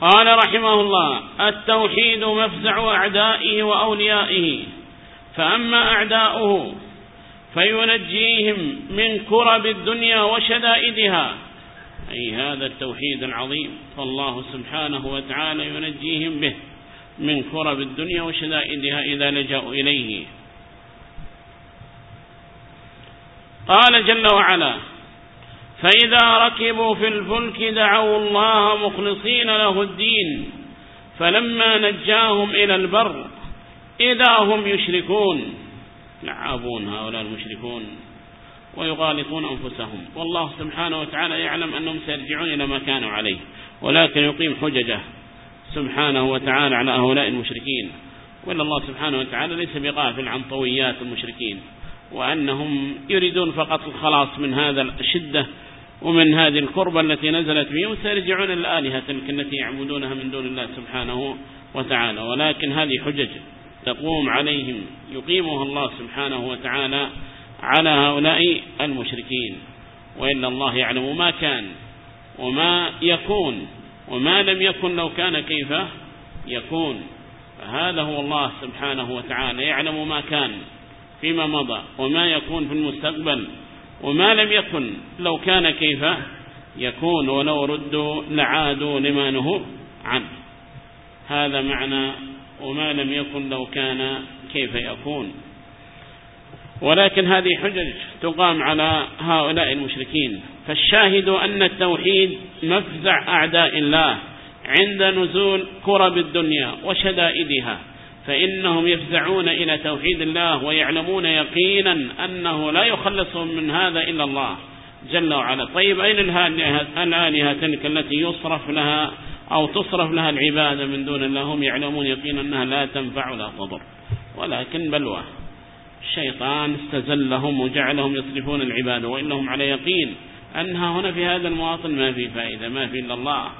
قال رحمه الله التوحيد مفزع أعدائه وأوليائه فأما أعداؤه فينجيهم من كرب الدنيا وشدائدها. أي هذا التوحيد العظيم فالله سبحانه وتعالى ينجيهم به من كرب الدنيا وشدائدها إذا لجأوا إليه. قال جل وعلا فإذا ركبوا في الفلك دعوا الله مخلصين له الدين فلما نجاهم إلى البر إذا هم يشركون لعابون هؤلاء المشركون ويغالطون أنفسهم والله سبحانه وتعالى يعلم أنهم سيرجعون إلى ما كانوا عليه ولكن يقيم حججه سبحانه وتعالى على هؤلاء المشركين وإن الله سبحانه وتعالى ليس بغافل عن طويات المشركين وأنهم يريدون فقط الخلاص من هذا الشدة ومن هذه الكربة التي نزلت بهم سيرجعون الآلهة تلك التي يعبدونها من دون الله سبحانه وتعالى. ولكن هذه حجج تقوم عليهم يقيمها الله سبحانه وتعالى على هؤلاء المشركين. وإن الله يعلم ما كان وما يكون وما لم يكن لو كان كيف يكون. فهذا هو الله سبحانه وتعالى يعلم ما كان فيما مضى وما يكون في المستقبل. وما لم يكن لو كان كيف يكون ولو ردوا لعادوا لما نهوا عنه. هذا معنى وما لم يكن لو كان كيف يكون. ولكن هذه حجج تقام على هؤلاء المشركين. فالشاهد أن التوحيد مفزع أعداء الله عند نزول كرب الدنيا وشدائدها. فإنهم يفزعون إلى توحيد الله ويعلمون يقينا أنه لا يخلصهم من هذا إلا الله. جل وعلا. طيب أين الآلهة تلك التي يصرف لها أو تصرف لها العبادة من دون الله؟ هم يعلمون يقينا أنها لا تنفع ولا تضر. ولكن بلوى. الشيطان استزلهم وجعلهم يصرفون العبادة وإنهم على يقين أنها هنا في هذا المواطن ما في فائدة ما في إلا الله.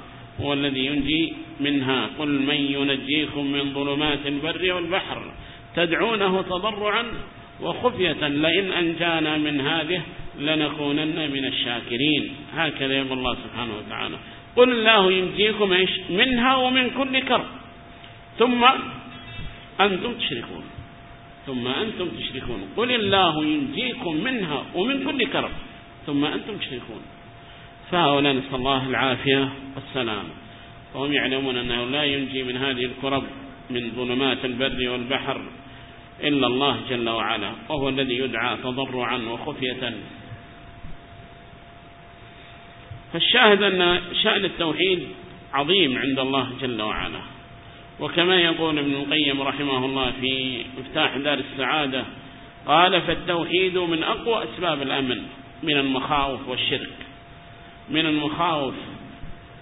هو الذي ينجي منها. قل من ينجيكم من ظلمات البر والبحر تدعونه تضرعا وخفية. لئن أنجانا من هذه لنكونن من الشاكرين. هكذا يقول الله سبحانه وتعالى. قل الله ينجيكم منها ومن كل كرب. ثم أنتم تشركون. ثم أنتم تشركون. قل الله ينجيكم منها ومن كل كرب. ثم أنتم تشركون. فهؤلاء نسأل الله العافية والسلام. وهم يعلمون أنه لا ينجي من هذه الكرب من ظلمات البر والبحر إلا الله جل وعلا وهو الذي يدعى تضرعا وخفية. فالشاهد أن شأن التوحيد عظيم عند الله جل وعلا. وكما يقول ابن القيم رحمه الله في مفتاح دار السعادة قال فالتوحيد من أقوى أسباب الأمن من المخاوف والشرك. من المخاوف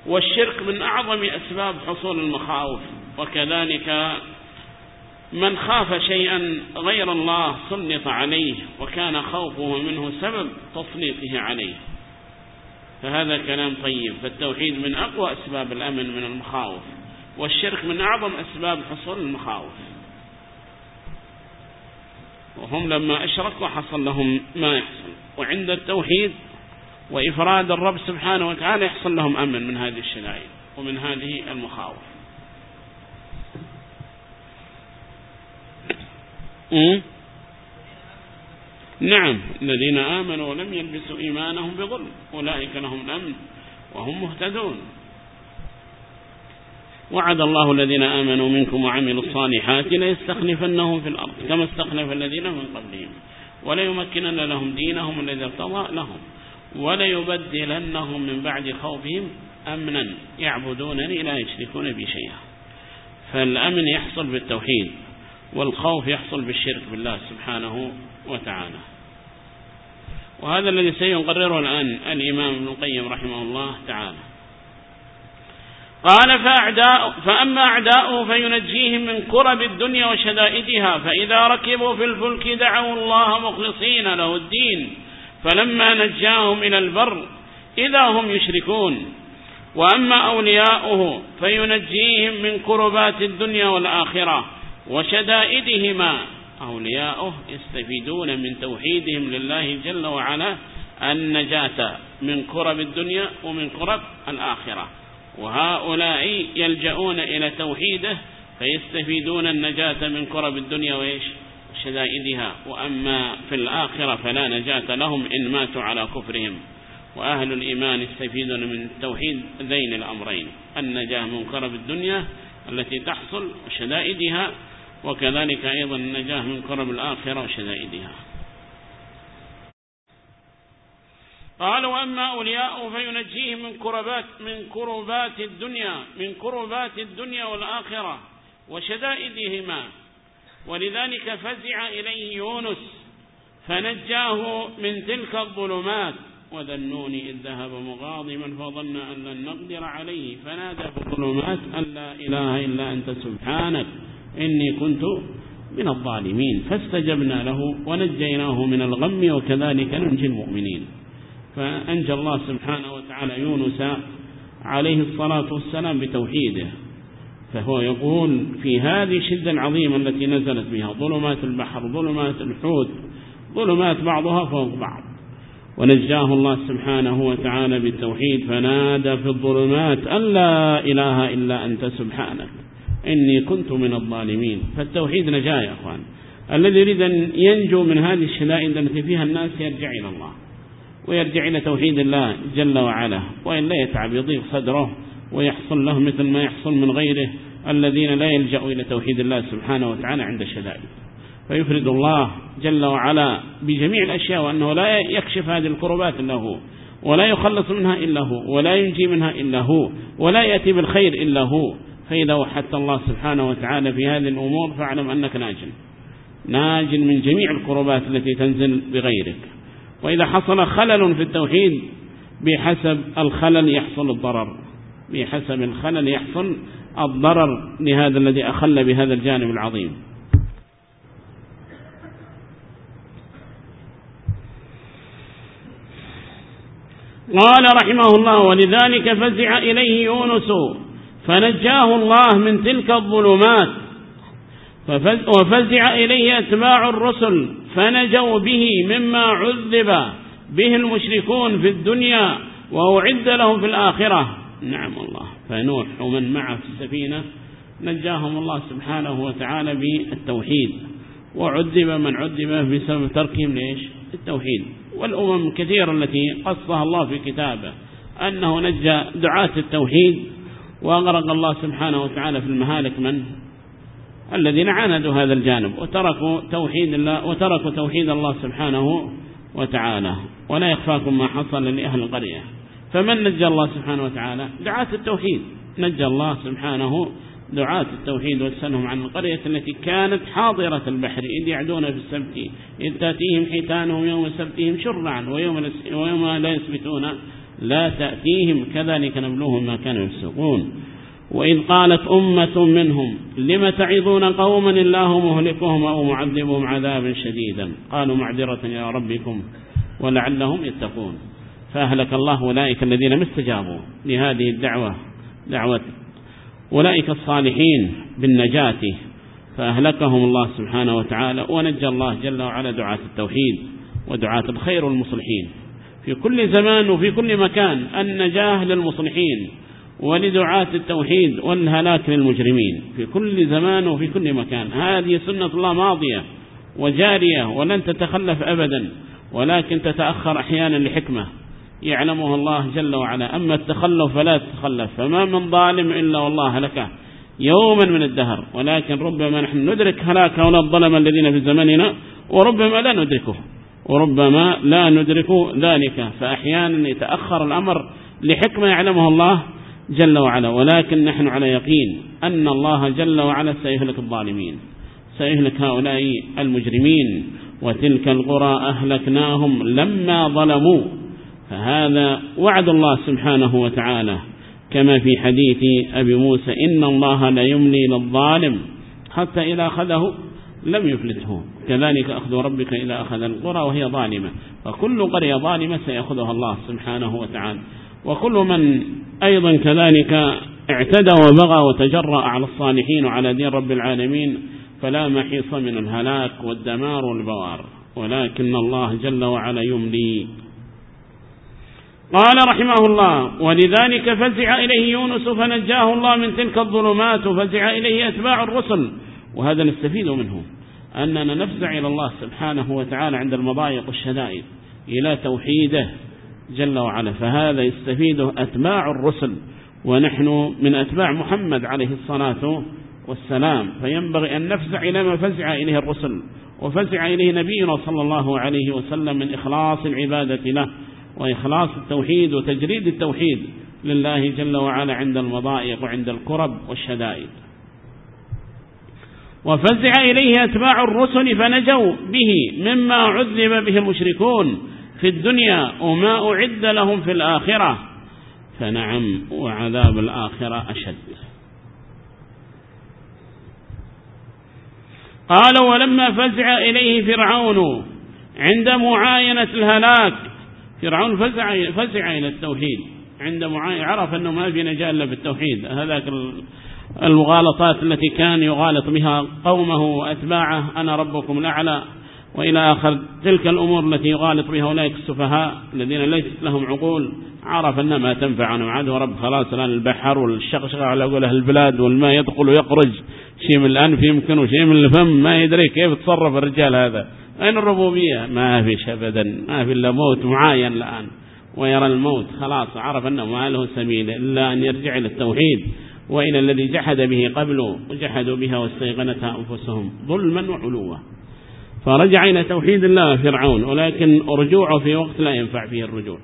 والشرك من أعظم أسباب حصول المخاوف. وكذلك من خاف شيئا غير الله سلط عليه وكان خوفه منه سبب تسليطه عليه. فهذا كلام طيب. فالتوحيد من أقوى أسباب الأمن من المخاوف والشرك من أعظم أسباب حصول المخاوف. وهم لما أشركوا حصل لهم ما يحصل. وعند التوحيد وإفراد الرب سبحانه وتعالى يحصل لهم أمن من هذه الشدائد ومن هذه المخاوف. نعم الذين آمنوا ولم يلبسوا إيمانهم بظلم أولئك لهم الأمن وهم مهتدون. وعد الله الذين آمنوا منكم وعملوا الصالحات ليستخلفنهم في الأرض كما استخلف الذين من قبلهم وليمكنن لهم دينهم الذي ارتضى لهم. وَلَيُبَدِّلَنَّهُمْ مِنْ بَعْدِ خَوْفِهِمْ أَمْنًا يَعْبُدُونَني لَا يُشْرِكُونَ بِي شَيْئًا. فالأمن يحصل بالتوحيد والخوف يحصل بالشرك بالله سبحانه وتعالى. وهذا الذي سيقرره الآن الإمام ابن القيم رحمه الله تعالى. قال فأعداء فأما أعداؤه فينجيهم من كرب الدنيا وشدائدها فإذا ركبوا في الفلك دعوا الله مخلصين له الدين. فلما نجاهم إلى البر إذا هم يشركون. وأما أولياؤه فينجيهم من كربات الدنيا والآخرة وشدائدهما. أولياؤه يستفيدون من توحيدهم لله جل وعلا النجاة من كرب الدنيا ومن كرب الآخرة. وهؤلاء يلجؤون إلى توحيده فيستفيدون النجاة من كرب الدنيا وإيش؟ شدائدها وأما في الآخرة فلا نجاة لهم إن ماتوا على كفرهم. وأهل الإيمان يستفيدون من التوحيد ذين الأمرين النجاة من كرب الدنيا التي تحصل شدائدها وكذلك أيضا النجاة من كرب الآخرة وشدائدها. قال وأما أولياء فينجيهم من كربات, من كربات الدنيا من كربات الدنيا والآخرة وشدائدهما. ولذلك فزع إليه يونس فنجاه من تلك الظلمات وذنون إذ ذهب مغاضما فظن أن لن نقدر عليه فنادى في الظلمات أن لا إله إلا أنت سبحانك إني كنت من الظالمين فاستجبنا له ونجيناه من الغم وكذلك ننجي المؤمنين فأنجى الله سبحانه وتعالى يونس عليه الصلاة والسلام بتوحيده فهو يقول في هذه الشدة العظيمة التي نزلت بها ظلمات البحر ظلمات الحوت ظلمات بعضها فوق بعض. ونجاه الله سبحانه وتعالى بالتوحيد فنادى في الظلمات أن لا إله إلا أنت سبحانك إني كنت من الظالمين. فالتوحيد نجاة يا أخوان. الذي يريد أن ينجو من هذه الشدائد التي فيها الناس يرجع إلى الله ويرجع إلى توحيد الله جل وعلا وإن لا يتعب يضيق صدره. ويحصل له مثل ما يحصل من غيره الذين لا يلجأوا إلى توحيد الله سبحانه وتعالى عند الشدائد فيفرد الله جل وعلا بجميع الأشياء وأنه لا يكشف هذه القربات إلا هو ولا يخلص منها إلا هو ولا ينجي منها إلا هو ولا يأتي بالخير إلا هو. فإذا وحدت الله سبحانه وتعالى في هذه الأمور فاعلم أنك ناجل ناجل من جميع القربات التي تنزل بغيرك. وإذا حصل خلل في التوحيد بحسب الخلل يحصل الضرر. بحسب الخلل يحصل الضرر لهذا الذي أخل بهذا الجانب العظيم. قال رحمه الله ولذلك فزع إليه يونس فنجاه الله من تلك الظلمات وفزع إليه أتباع الرسل فنجوا به مما عذب به المشركون في الدنيا وأعد لهم في الآخرة. نعم الله. فنوح ومن معه في السفينة نجاهم الله سبحانه وتعالى بالتوحيد. وعذب من عذب بسبب تركهم ليش؟ التوحيد. والأمم كثيرة التي قصها الله في كتابه أنه نجى دعاة التوحيد وأغرق الله سبحانه وتعالى في المهالك من؟ الذين عاندوا هذا الجانب وتركوا توحيد الله وتركوا توحيد الله سبحانه وتعالى. ولا يخفاكم ما حصل لأهل القرية. فمن نجى الله سبحانه وتعالى؟ دعاة التوحيد. نجى الله سبحانه دعاة التوحيد وسنهم عن القرية التي كانت حاضرة البحر. إذ يعدون في السبت إذ تأتيهم حيتانهم يوم سبتهم شرعا ويوم, ويوم لا يسبتون لا تأتيهم. كذلك نبلوهم ما كانوا يفسقون. وإذ قالت أمة منهم لم تعظون قوما الله مهلكهم أو معذبهم عذابا شديدا؟ قالوا معذرة إلى ربكم ولعلهم يتقون. فأهلك الله أولئك الذين ما استجابوا لهذه الدعوة دعوة أولئك الصالحين بالنجاة فأهلكهم الله سبحانه وتعالى ونجى الله جل وعلا دعاة التوحيد ودعاة الخير والمصلحين في كل زمان وفي كل مكان النجاة للمصلحين ولدعاة التوحيد والهلاك للمجرمين. في كل زمان وفي كل مكان. هذه سنة الله ماضية وجارية ولن تتخلف أبدا ولكن تتأخر أحيانا لحكمة. يعلمه الله جل وعلا. أما التخلف فلا تتخلف. فما من ظالم إلا والله هلكه يوما من الدهر. ولكن ربما نحن ندرك هلاك هؤلاء الظلم الذين في زمننا وربما لا ندركه. وربما لا ندرك ذلك. فأحيانا يتأخر الأمر لحكمة يعلمها الله جل وعلا. ولكن نحن على يقين أن الله جل وعلا سيهلك الظالمين. سيهلك هؤلاء المجرمين. وتلك القرى أهلكناهم لما ظلموا. فهذا وعد الله سبحانه وتعالى. كما في حديث أبي موسى إن الله لا يملي للظالم حتى إذا أخذه لم يفلته. كذلك أخذ ربك إلى أخذ القرى وهي ظالمة. فكل قرية ظالمة سيأخذها الله سبحانه وتعالى. وكل من أيضا كذلك اعتدى وبغى وتجرأ على الصالحين وعلى دين رب العالمين فلا محيص من الهلاك والدمار والبوار. ولكن الله جل وعلا يملي قال رحمه الله ولذلك فزع إليه يونس فنجاه الله من تلك الظلمات وفزع إليه أتباع الرسل. وهذا نستفيد منه أننا نفزع إلى الله سبحانه وتعالى عند المضايق والشدائد إلى توحيده جل وعلا فهذا يستفيده أتباع الرسل ونحن من أتباع محمد عليه الصلاة والسلام فينبغي أن نفزع إلى ما فزع إليه الرسل وفزع إليه نبينا صلى الله عليه وسلم من إخلاص العبادة له وإخلاص التوحيد وتجريد التوحيد لله جل وعلا عند المضائق وعند الكرب والشدائد. وفزع إليه أتباع الرسل فنجوا به مما عذب به المشركون في الدنيا وما أعد لهم في الآخرة. فنعم وعذاب الآخرة أشد. قال ولما فزع إليه فرعون عند معاينة الهلاك فرعون فزع, فزع إلى التوحيد. عندما عرف أنه ما في نجاة إلا بالتوحيد. هذاك المغالطات التي كان يغالط بها قومه وأتباعه أنا ربكم الأعلى. وإلى آخر تلك الأمور التي يغالط بها أولئك السفهاء الذين ليست لهم عقول. عرف أن ما تنفع عن معاده رب خلاص الآن البحر والشقشقة على قول أهل البلاد والماء يدخل ويخرج. شيء من الأنف يمكن وشيء من الفم ما يدري كيف تصرف الرجال هذا. أين الربوبية؟ ما فيش أبدا. ما في إلا موت معاين الآن. ويرى الموت. خلاص عرف أنه ما له سبيل إلا أن يرجع إلى التوحيد. وإلى الذي جحد به قبله وجحدوا بها واستيقنتها أنفسهم ظلما وعلوا. فرجع إلى توحيد الله فرعون ولكن رجوعه في وقت لا ينفع فيه الرجوع.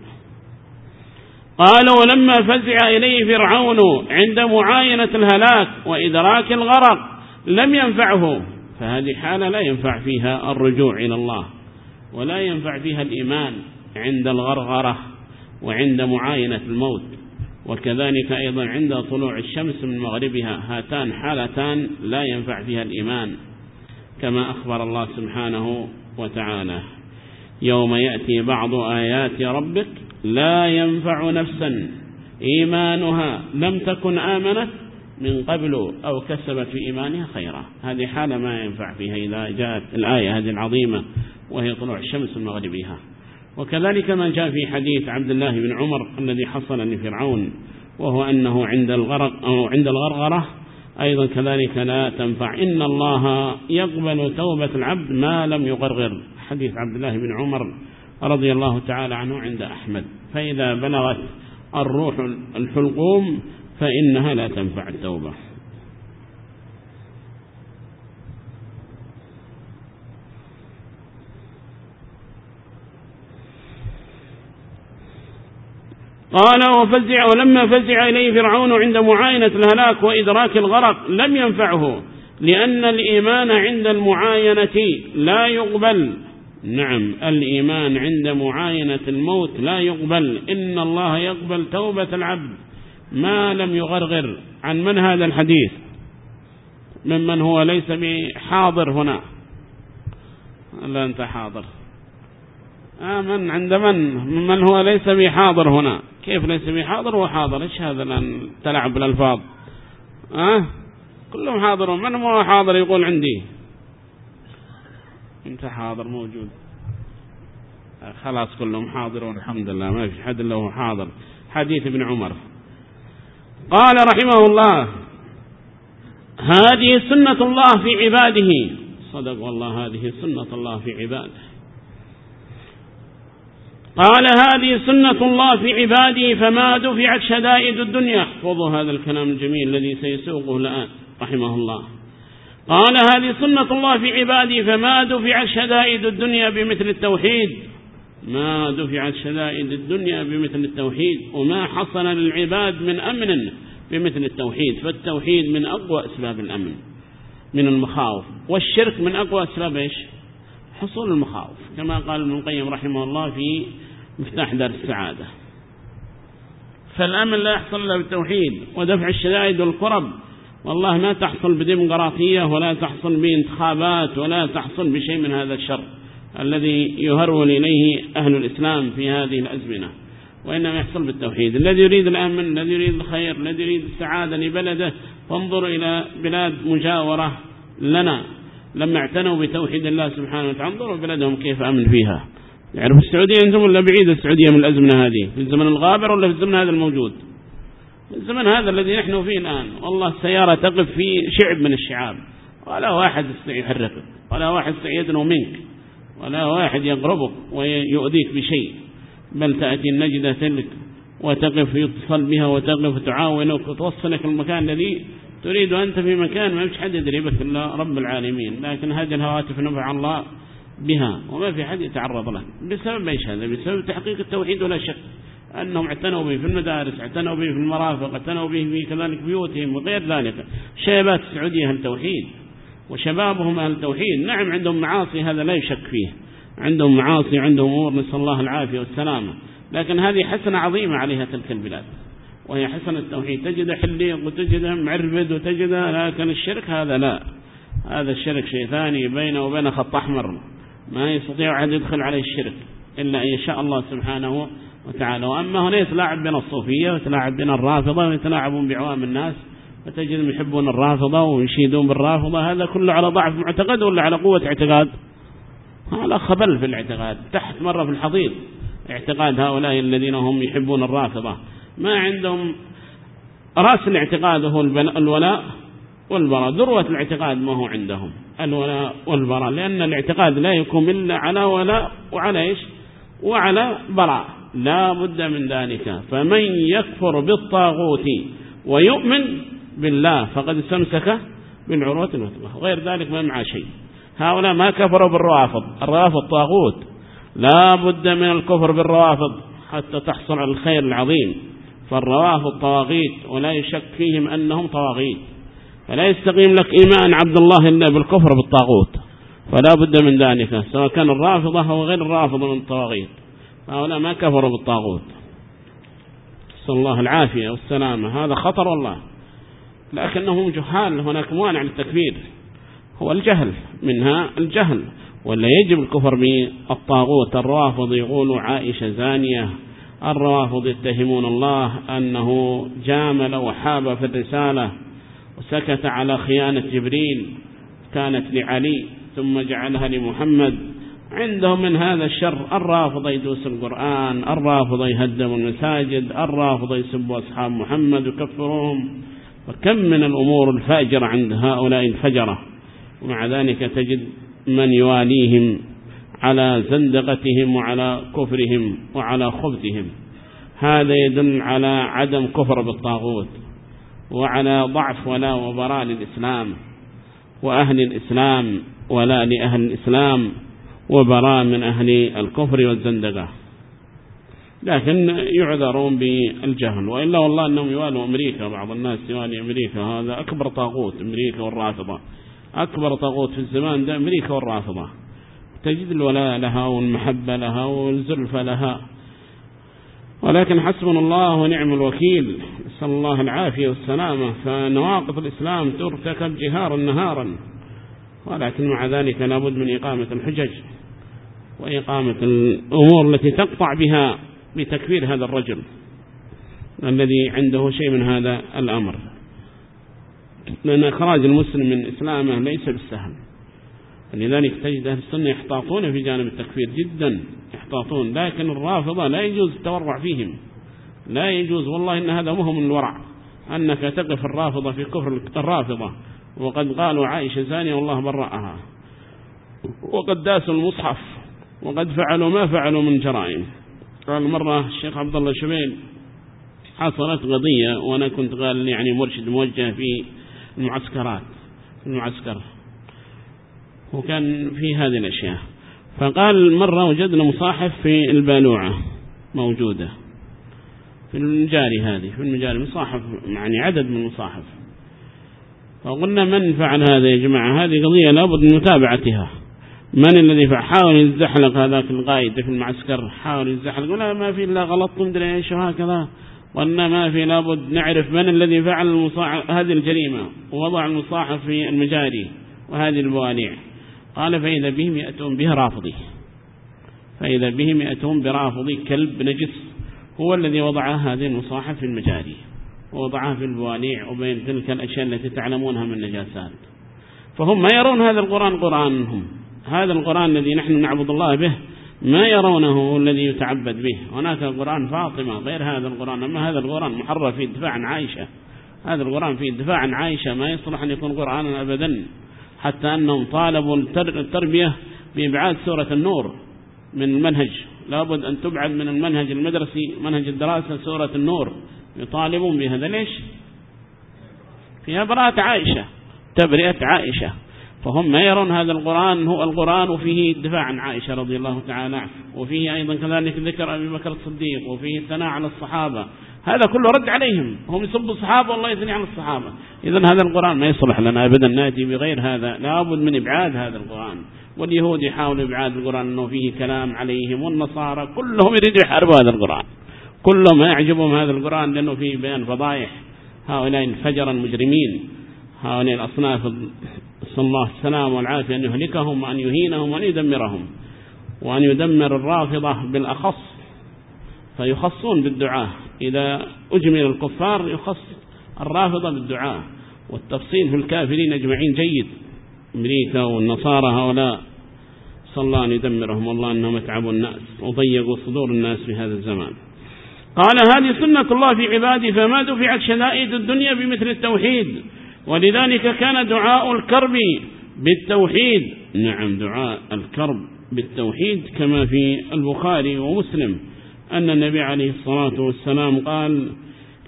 قال ولما فزع إليه فرعون عند معاينة الهلاك وإدراك الغرق لم ينفعه. فهذه حالة لا ينفع فيها الرجوع إلى الله ولا ينفع فيها الإيمان عند الغرغرة وعند معاينة الموت وكذلك أيضا عند طلوع الشمس من مغربها هاتان حالتان لا ينفع فيها الإيمان كما أخبر الله سبحانه وتعالى. يوم يأتي بعض آيات ربك لا ينفع نفسا إيمانها لم تكن آمنت من قبل أو كسبت في إيمانها خيرا. هذه حالة ما ينفع فيها إذا جاءت الآية هذه العظيمة وهي طلوع الشمس من وكذلك ما جاء في حديث عبد الله بن عمر الذي حصل لفرعون وهو أنه عند الغرق أو عند الغرغرة أيضا كذلك لا تنفع. إن الله يقبل توبة العبد ما لم يغرغر. حديث عبد الله بن عمر رضي الله تعالى عنه عند أحمد. فإذا بلغت الروح الحلقوم فإنها لا تنفع التوبة. قال وفزع ولما فزع إليه فرعون عند معاينة الهلاك وإدراك الغرق لم ينفعه لأن الإيمان عند المعاينة لا يقبل. نعم الإيمان عند معاينة الموت لا يقبل. إن الله يقبل توبة العبد. ما لم يغرغر عن من هذا الحديث ممن هو ليس بحاضر هنا. ألا أنت حاضر. آه، من عند من؟ ممن هو ليس بحاضر هنا. كيف ليس بحاضر؟ هو حاضر. إيش هذا الآن تلعب بالألفاظ؟ أه؟ كلهم حاضرون. من هو حاضر يقول عندي؟ أنت حاضر موجود. آه، خلاص كلهم حاضرون. الحمد لله ما في حد إلا هو حاضر. حديث ابن عمر. قال رحمه الله هذه سنة الله في عباده. صدق والله هذه سنة الله في عباده. قال هذه سنة الله في عباده فما دفعت شدائد الدنيا. احفظوا هذا الكلام الجميل الذي سيسوقه الآن رحمه الله. قال هذه سنة الله في عباده فما دفعت شدائد الدنيا بمثل التوحيد. ما دفعت شدائد الدنيا بمثل التوحيد وما حصل للعباد من أمن بمثل التوحيد فالتوحيد من أقوى أسباب الأمن من المخاوف والشرك من أقوى أسباب إيش؟ حصول المخاوف كما قال ابن القيم رحمه الله في مفتاح دار السعادة. فالأمن لا يحصل إلا بالتوحيد ودفع الشدائد والقرب والله ما تحصل بديمقراطية ولا تحصل بانتخابات ولا تحصل بشيء من هذا الشر. الذي يهرون إليه أهل الإسلام في هذه الأزمنة. وإنما يحصل بالتوحيد. الذي يريد الأمن الذي يريد الخير الذي يريد السعادة لبلده فانظر إلى بلاد مجاورة لنا. لما اعتنوا بتوحيد الله سبحانه وتعالى. انظروا بلدهم كيف أمن فيها. يعرف السعودية أنتم ولا بعيدة السعودية من الأزمنة هذه؟ في الزمن الغابر ولا في الزمن هذا الموجود؟ الزمن هذا الذي نحن فيه الآن. والله السيارة تقف في شعب من الشعاب. ولا واحد يحرقك. ولا واحد سيدنه منك. ولا واحد يقربك ويؤذيك بشيء. بل تأتي النجدة تلك وتقف يتصل بها وتقف تعاونك وتوصلك المكان الذي تريد أنت في مكان ما فيش حد يدربك إلا رب العالمين. لكن هذه الهواتف نفع الله بها وما في حد يتعرض له بسبب إيش هذا؟ بسبب تحقيق التوحيد ولا شك. أنهم اعتنوا به في المدارس اعتنوا به في المرافق اعتنوا به في كذلك بيوتهم وغير ذلك. شيبات السعودية التوحيد. وشبابهم أهل التوحيد. نعم عندهم معاصي هذا لا يشك فيه. عندهم معاصي عندهم أمور نسأل الله العافية والسلامة لكن هذه حسنة عظيمة عليها تلك البلاد. وهي حسنة التوحيد. تجد حليق وتجد معربد وتجد لكن الشرك هذا لا. هذا الشرك شيء ثاني بينه وبين خط أحمر. ما يستطيع أحد يدخل عليه الشرك إلا أن يشاء الله سبحانه وتعالى. وأما هنا يتلاعب بين الصوفية ويتلاعب بين الرافضة ويتلاعبون بعوام الناس. فتجد يحبون الرافضة ويشيدون بالرافضة. هذا كله على ضعف معتقد ولا على قوة اعتقاد؟ على خبل في الاعتقاد تحت مرة في الحضيض. اعتقاد هؤلاء الذين هم يحبون الرافضة. ما عندهم رأس الاعتقاد هو الولاء والبراء. ذروة الاعتقاد ما هو عندهم الولاء والبراء. لأن الاعتقاد لا يكون إلا على ولاء وعلى إيش؟ وعلى براء. لا بد من ذلك. فمن يكفر بالطاغوت ويؤمن بالله فقد استمسك بالعروة وثمه غير ذلك ما معه شيء. هؤلاء ما كفروا بالروافض. الروافض طاغوت. لا بد من الكفر بالروافض حتى تحصل على الخير العظيم. فالروافض طواغيت ولا يشك فيهم أنهم طواغيت فلا يستقيم لك إيمان عبد الله إلا بالكفر بالطاغوت. فلا بد من ذلك. سواء كان الرافضة أو غير الرافضة من الطواغيت فهؤلاء ما كفروا بالطاغوت. صلى الله العافية والسلامة. هذا خطر والله. لكنهم جهال هناك موانع للتكفير هو الجهل منها الجهل. ولا يجب الكفر بالطاغوت. الرافض يقول عائشة زانية الرافض يتهمون الله أنه جامل وحاب في الرسالة وسكت على خيانة جبريل كانت لعلي ثم جعلها لمحمد. عندهم من هذا الشر الرافض يدوس القرآن الرافض يهدم المساجد الرافض يسب أصحاب محمد وكفرهم وكم من الأمور الفاجرة عند هؤلاء الفجرة؟ ومع ذلك تجد من يواليهم على زندقتهم وعلى كفرهم وعلى خبثهم هذا يدل على عدم كفر بالطاغوت وعلى ضعف ولا وبراء للإسلام وأهل الإسلام ولا لأهل الإسلام وبراء من أهل الكفر والزندقة. لكن يعذرون بالجهل وإلا والله أنهم يوالوا أمريكا بعض الناس يوالي أمريكا هذا أكبر طاغوت أمريكا والرافضة. أكبر طاغوت في الزمان ده أمريكا والرافضة. تجد الولاء لها والمحبة لها والزلفة لها. ولكن حسبنا الله ونعم الوكيل. نسأل الله العافية والسلامة. فنواقف الإسلام ترتكب جهارا نهارا. ولكن مع ذلك لابد من إقامة الحجج. وإقامة الأمور التي تقطع بها. بتكفير هذا الرجل الذي عنده شيء من هذا الأمر. لأن إخراج المسلم من إسلامه ليس بالسهل. لذلك تجد أهل السنة يحتاطون في جانب التكفير جدا يحتاطون. لكن الرافضة لا يجوز التورع فيهم. لا يجوز. والله إن هذا مهم الورع. أنك تقف الرافضة في كفر الرافضة. وقد قالوا عائشة زانية والله برأها. وقد داسوا المصحف. وقد فعلوا ما فعلوا من جرائم. قال مرة الشيخ عبد الله شميل حصلت قضية وأنا كنت قال يعني مرشد موجه في المعسكرات في المعسكر. وكان في هذه الأشياء. فقال مرة وجدنا مصاحف في البالوعة موجودة. في المجاري هذه في المجاري مصاحف يعني عدد من المصاحف. فقلنا من فعل هذا يا جماعة؟ هذه قضية لابد من متابعتها. من الذي فحاول يزحلق هذا في القائد في المعسكر حاول يزحلق ولا ما في إلا غلط مدري إيش وهكذا؟ وأن ما في لابد نعرف من الذي فعل هذه الجريمة ووضع المصاحف في المجاري وهذه البوانع قال فإذا بهم يأتون به رافضي. فإذا بهم يأتون برافضي كلب نجس هو الذي وضع هذه المصاحف في المجاري ووضعها في البوانع وبين تلك الأشياء التي تعلمونها من نجاسات. فهم ما يرون هذا القرآن قرآنهم. هذا القرآن الذي نحن نعبد الله به ما يرونه الذي يتعبد به. هناك قرآن فاطمة غير هذا القرآن. أما هذا القرآن محرف في الدفاع عن عائشة. هذا القرآن في الدفاع عن عائشة ما يصلح أن يكون قرآنا أبدا. حتى أنهم طالبوا التربية بإبعاد سورة النور من المنهج. لابد أن تبعد من المنهج المدرسي منهج الدراسة سورة النور. يطالبون بهذا. ليش؟ فيها براءة عائشة تبرئة عائشة. فهم ما يرون هذا القرآن هو القرآن وفيه الدفاع عن عائشة رضي الله تعالى عنها وفيه أيضا كذلك ذكر أبي بكر الصديق وفيه الثناء على الصحابة. هذا كله رد عليهم هم يسبوا الصحابة والله يثني على الصحابة. إذا هذا القرآن ما يصلح لنا أبدا نأتي بغير هذا لابد من إبعاد هذا القرآن. واليهود يحاولوا إبعاد القرآن أنه فيه كلام عليهم والنصارى كلهم يريدوا يحاربوا هذا القرآن. كلهم يعجبهم هذا القرآن لأنه فيه بيان فضائح. هؤلاء الفجر المجرمين هؤلاء الأصناف نسأل الله السلام والعافية أن يهلكهم وأن يهينهم وأن يدمرهم وأن يدمر الرافضة بالأخص فيخصون بالدعاء. إذا أجمل الكفار يخص الرافضة بالدعاء. والتفصيل في الكافرين أجمعين جيد. أمريكا والنصارى هؤلاء صلى الله أن يدمرهم والله أنهم اتعبوا الناس وضيقوا صدور الناس في هذا الزمان. قال هذه سنة الله في عبادي فما دفعت شدائد الدنيا بمثل التوحيد. ولذلك كان دعاء الكرب بالتوحيد. نعم دعاء الكرب بالتوحيد كما في البخاري ومسلم. أن النبي عليه الصلاة والسلام قال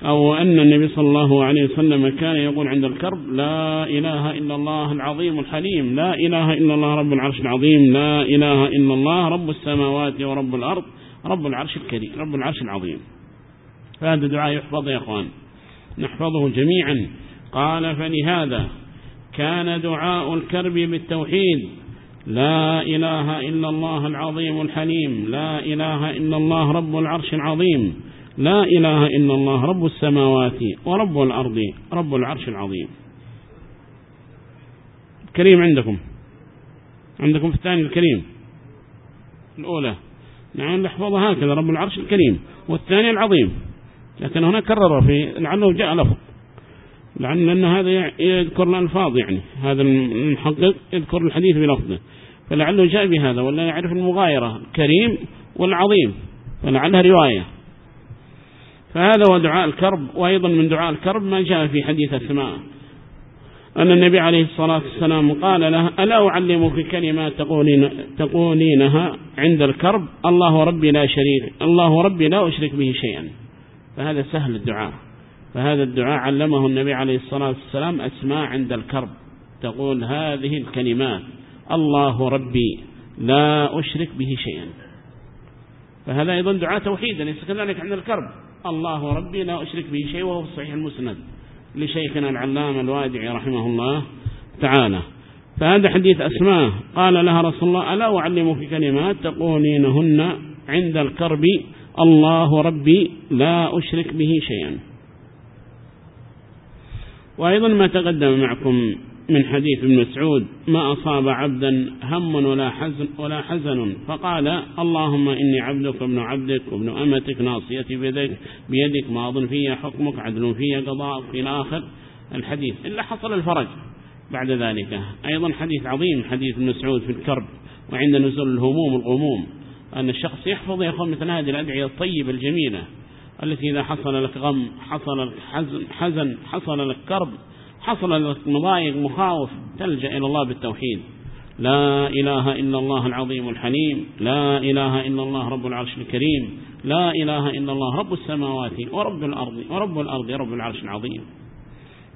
أو أن النبي صلى الله عليه وسلم كان يقول عند الكرب لا إله إلا الله العظيم الحليم لا إله إلا الله رب العرش العظيم لا إله إلا الله رب السماوات ورب الأرض رب العرش الكريم رب العرش العظيم. فهذا دعاء يحفظ يا أخوان. نحفظه جميعا. قال فلهذا كان دعاء الكرب بالتوحيد لا إله إلا الله العظيم الحليم لا إله إلا الله رب العرش العظيم لا إله إلا الله رب السماوات ورب الأرض رب العرش العظيم الكريم عندكم عندكم في الثاني الكريم الأولى نعم نحفظها هكذا رب العرش الكريم والثاني العظيم لكن هنا كرر في لعله جاء لفظ لأن أن هذا يذكر الألفاظ يعني. هذا المحقق يذكر الحديث بلفظه. فلعله جاء بهذا ولا يعرف المغايرة الكريم والعظيم فلعلها رواية. فهذا هو دعاء الكرب وأيضا من دعاء الكرب ما جاء في حديث السماء. أن النبي عليه الصلاة والسلام قال لها ألا أعلمك كلمة تقولين تقولينها عند الكرب؟ الله ربي لا شريك الله ربي لا أشرك به شيئا. فهذا سهل الدعاء. فهذا الدعاء علمه النبي عليه الصلاة والسلام أسماء عند الكرب. تقول هذه الكلمات الله ربي لا أشرك به شيئا. فهذا أيضا دعاء توحيدا ليس كذلك عند الكرب. الله ربي لا أشرك به شيئا وهو في الصحيح المسند لشيخنا العلام الوادعي رحمه الله تعالى. فهذا حديث أسماء قال لها رسول الله ألا أعلمك كلمات تقولينهن عند الكرب؟ الله ربي لا أشرك به شيئا. وأيضا ما تقدم معكم من حديث ابن مسعود ما أصاب عبدا هم ولا حزن, ولا حزن فقال اللهم إني عبدك وابن عبدك وابن أمتك ناصيتي بيدك, بيدك ماض في حكمك عدل في قضاء في الآخر. الحديث إلا حصل الفرج بعد ذلك. أيضا حديث عظيم حديث ابن مسعود في الكرب وعند نزول الهموم الغموم أن الشخص يحفظ يخون مثل هذه الأدعية الطيبة الجميلة. التي إذا حصل لك غم حصل لك حزن, حصل لك كرب حصل لك مضايق مخاوف تلجأ إلى الله بالتوحيد. لا إله إلا الله العظيم الحليم لا إله إلا الله رب العرش الكريم لا إله إلا الله رب السماوات ورب الأرض ورب الأرض رب العرش العظيم.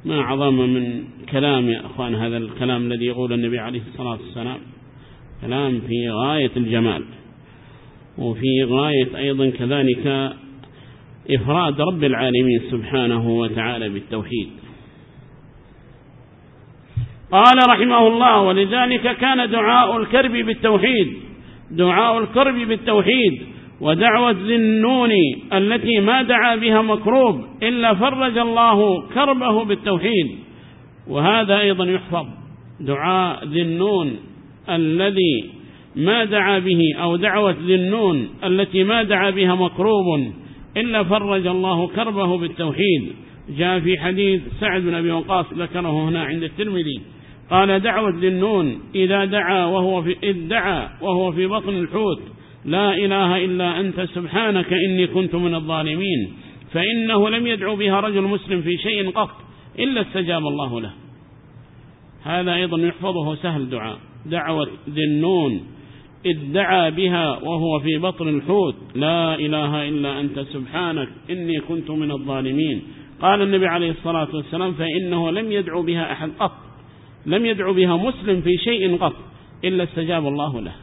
ما عظم من كلام يا أخوان هذا الكلام الذي يقول النبي عليه الصلاة والسلام؟ كلام في غاية الجمال. وفي غاية أيضا كذلك إفراد رب العالمين سبحانه وتعالى بالتوحيد. قال رحمه الله ولذلك كان دعاء الكرب بالتوحيد دعاء الكرب بالتوحيد ودعوة للنون التي ما دعا بها مكروب إلا فرج الله كربه بالتوحيد. وهذا أيضا يحفظ دعاء للنون الذي ما دعا به أو دعوة للنون التي ما دعا بها مكروب. إلا فرج الله كربه بالتوحيد. جاء في حديث سعد بن أبي وقاص ذكره هنا عند الترمذي. قال دعوة للنون إذا دعا وهو في إذ دعا وهو في بطن الحوت لا إله إلا أنت سبحانك إني كنت من الظالمين. فإنه لم يدعو بها رجل مسلم في شيء قط إلا استجاب الله له. هذا أيضا يحفظه سهل دعاء دعوة ذي النون ادعى بها وهو في بطن الحوت. لا إله إلا أنت سبحانك إني كنت من الظالمين. قال النبي عليه الصلاة والسلام فإنه لم يدعو بها أحد قط. لم يدعو بها مسلم في شيء قط إلا استجاب الله له.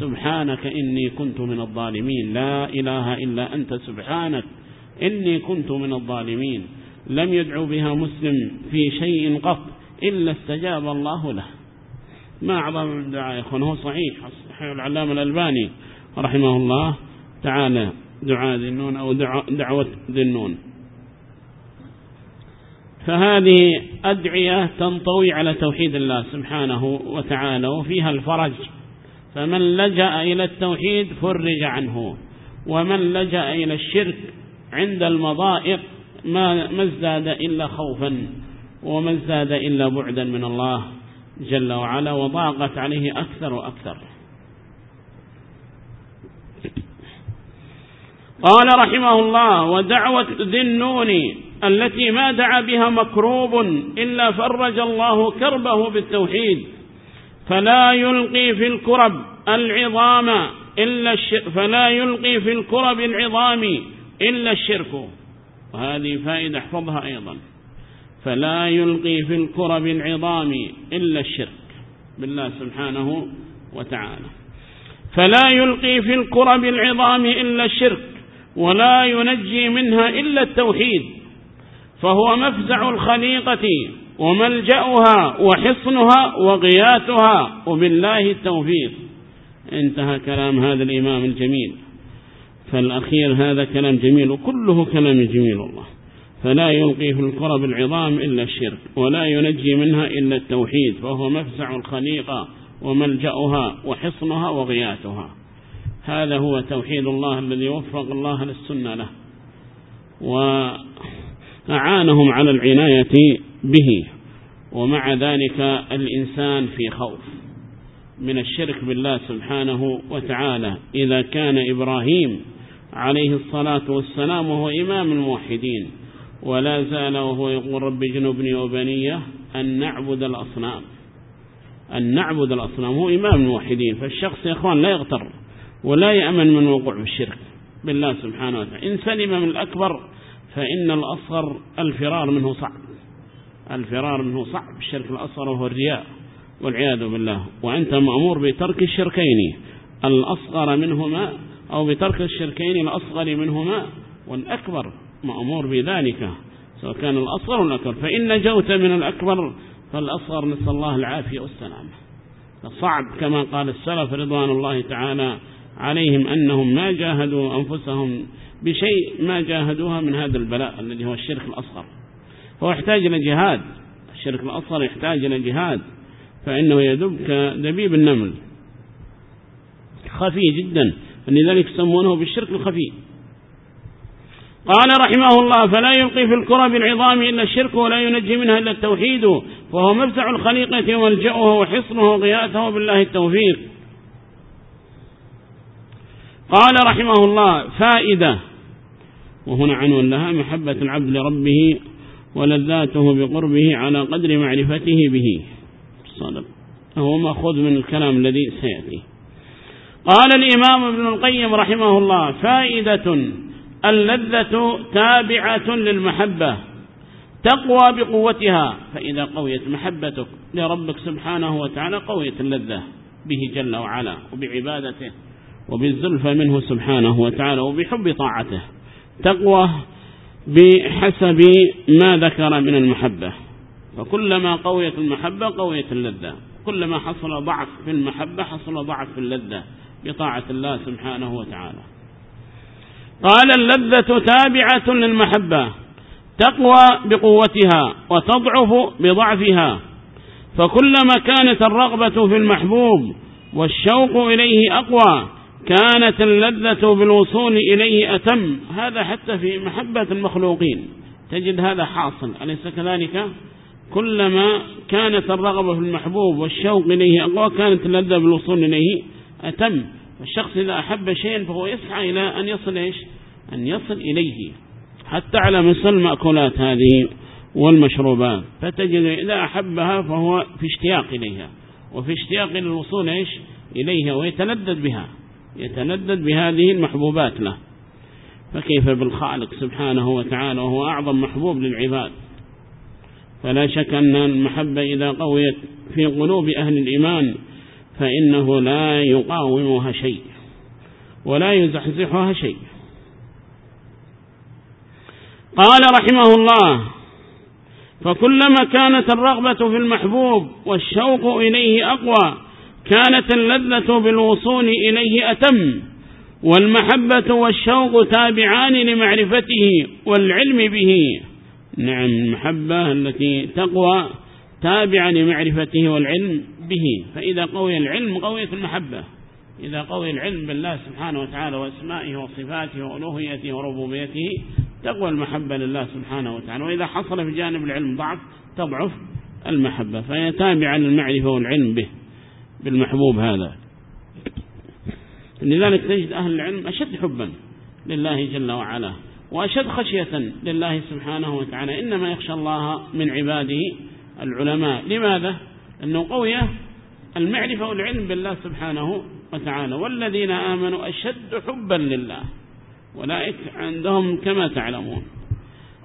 سبحانك إني كنت من الظالمين. لا إله إلا أنت سبحانك إني كنت من الظالمين. لم يدعو بها مسلم في شيء قط إلا استجاب الله له. ما أعظم الدعاء إخوان هو صحيح. صحيح العلام الألباني رحمه الله تعالى. دعاء ذي النون أو دعوة ذي النون. فهذه أدعية تنطوي على توحيد الله سبحانه وتعالى وفيها الفرج. فمن لجأ إلى التوحيد فرج عنه. ومن لجأ إلى الشرك عند المضائق ما ازداد إلا خوفا وما ازداد إلا بعدا من الله. جل وعلا وضاقت عليه أكثر وأكثر. قال رحمه الله ودعوة ذي النون التي ما دعا بها مكروب إلا فرج الله كربه بالتوحيد فلا يلقي في الكرب العظام إلا الشرك فلا يلقي في الكرب العظام إلا الشرك. وهذه فائدة احفظها أيضا. فلا يلقي في الكرب العظام إلا الشرك بالله سبحانه وتعالى. فلا يلقي في الكرب العظام إلا الشرك ولا ينجي منها إلا التوحيد. فهو مفزع الخليقة وملجأها وحصنها وغياتها وبالله التوفيق. انتهى كلام هذا الإمام الجميل. فالأخير هذا كلام جميل وكله كلام جميل الله فلا يلقيه الكرب العظام إلا الشرك ولا ينجي منها إلا التوحيد فهو مفزع الخليقة وملجأها وحصنها وغياتها. هذا هو توحيد الله الذي وفق الله للسنة له وأعانهم على العناية به ومع ذلك الإنسان في خوف من الشرك بالله سبحانه وتعالى. إذا كان إبراهيم عليه الصلاة والسلام وهو إمام الموحدين ولا زال وهو يقول رب جنبني وبنية أن نعبد الأصنام. أن نعبد الأصنام. هو إمام الموحدين. فالشخص يا أخوان لا يغتر ولا يأمن من وقوع في الشرك. بالله سبحانه وتعالى. إن سلم من الأكبر فإن الأصغر الفرار منه صعب. الفرار منه صعب. الشرك الأصغر وهو الرياء والعياذ بالله. وأنت مأمور بترك الشركين. الأصغر منهما أو بترك الشركين الأصغر منهما والأكبر مأمور بذلك سواء كان الأصغر والأكبر فإن نجوت من الأكبر فالأصغر نسأل الله العافية والسلامة. فصعب كما قال السلف رضوان الله تعالى عليهم أنهم ما جاهدوا أنفسهم بشيء ما جاهدوها من هذا البلاء الذي هو الشرك الأصغر. هو يحتاج إلى جهاد. الشرك الأصغر يحتاج إلى جهاد. فإنه يدب كدبيب النمل. خفي جدا. لذلك يسمونه بالشرك الخفي. قال رحمه الله فلا يلقي في الكرة بالعظام إلا الشرك ولا ينجي منها إلا التوحيد فهو مفزع الخليقة ومرجعه وحصنه وغياته بالله التوفيق. قال رحمه الله فائدة وهنا عنوان لها محبة العبد لربه ولذاته بقربه على قدر معرفته به. صدق. هو مأخذ من الكلام الذي سيأتي. قال الإمام ابن القيم رحمه الله فائدة اللذة تابعة للمحبة. تقوى بقوتها فإذا قويت محبتك لربك سبحانه وتعالى قويت اللذة به جل وعلا وبعبادته وبالزلفة منه سبحانه وتعالى وبحب طاعته. تقوى بحسب ما ذكر من المحبة. فكلما قويت المحبة قويت اللذة. كلما حصل ضعف في المحبة حصل ضعف في اللذة بطاعة الله سبحانه وتعالى. قال اللذة تابعة للمحبة تقوى بقوتها وتضعف بضعفها فكلما كانت الرغبة في المحبوب والشوق إليه أقوى كانت اللذة بالوصول إليه أتم. هذا حتى في محبة المخلوقين. تجد هذا حاصل. أليس كذلك؟ كلما كانت الرغبة في المحبوب والشوق إليه أقوى كانت اللذة بالوصول إليه أتم. الشخص إذا أحب شيئا فهو يسعى إلى أن يصل إيش؟ أن يصل إليه. حتى على مثل المأكولات هذه والمشروبات. فتجد إذا أحبها فهو في اشتياق إليها. وفي اشتياق للوصول إيش؟ إليها ويتندد بها. يتندد بهذه المحبوبات له. فكيف بالخالق سبحانه وتعالى وهو أعظم محبوب للعباد؟ فلا شك أن المحبة إذا قويت في قلوب أهل الإيمان فإنه لا يقاومها شيء ولا يزحزحها شيء. قال رحمه الله فكلما كانت الرغبة في المحبوب والشوق إليه أقوى كانت اللذة بالوصول إليه أتم والمحبة والشوق تابعان لمعرفته والعلم به. نعم المحبة التي تقوى تابعة لمعرفته والعلم به. فإذا قوي العلم قويت المحبة. إذا قوي العلم بالله سبحانه وتعالى وأسمائه وصفاته وألوهيته وربوبيته تقوى المحبة لله سبحانه وتعالى. وإذا حصل في جانب العلم ضعف تضعف المحبة. فهي تابعة للمعرفة والعلم به بالمحبوب هذا. لذلك تجد أهل العلم أشد حبا لله جل وعلا وأشد خشية لله سبحانه وتعالى. إنما يخشى الله من عباده العلماء. لماذا؟ أنه قوية المعرفة والعلم بالله سبحانه وتعالى. والذين آمنوا أشد حبا لله أولئك عندهم كما تعلمون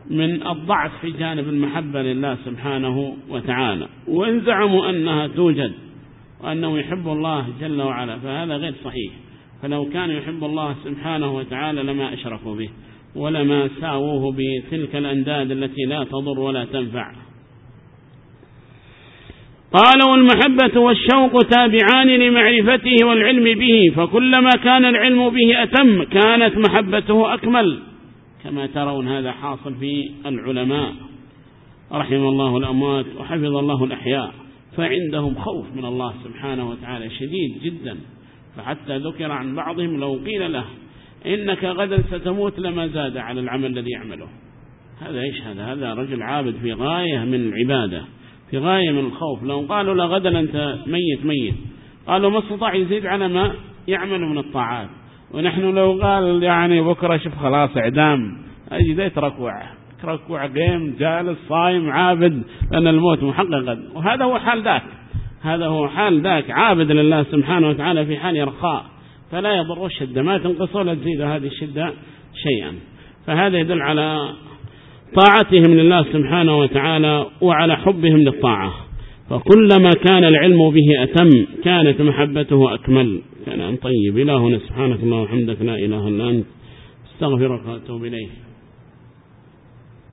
من الضعف في جانب المحبة لله سبحانه وتعالى. وإن زعموا أنها توجد وأنه يحب الله جل وعلا فهذا غير صحيح. فلو كان يحب الله سبحانه وتعالى لما أشرفوا به ولما ساووه بتلك الأنداد التي لا تضر ولا تنفع. قال والمحبة والشوق تابعان لمعرفته والعلم به فكلما كان العلم به أتم كانت محبته أكمل. كما ترون هذا حاصل في العلماء. رحم الله الأموات وحفظ الله الأحياء. فعندهم خوف من الله سبحانه وتعالى شديد جدا. فحتى ذكر عن بعضهم لو قيل له إنك غدا ستموت لما زاد على العمل الذي يعمله. هذا إيش هذا؟ هذا رجل عابد في غاية من العبادة. في غاية من الخوف. لو قالوا لا غدا أنت ميت ميت. قالوا ما استطاع يزيد على ما يعمل من الطاعات. ونحن لو قال يعني بكرة شوف خلاص إعدام. أجي ذا يتركوع يتركوع قيم جالس صايم عابد لأن الموت محقق. وهذا هو حال ذاك. هذا هو حال ذاك. عابد لله سبحانه وتعالى في حال يرخاء فلا يضر الشدة. ما تنقصه ولا تزيد هذه الشدة شيئا. فهذا يدل على طاعتهم لله سبحانه وتعالى وعلى حبهم للطاعة. فكلما كان العلم به أتم كانت محبته أكمل. كان أن طيب. إلهنا سبحانك الله وحمدك لا إله إلا أنت. استغفرك وأتوب إليه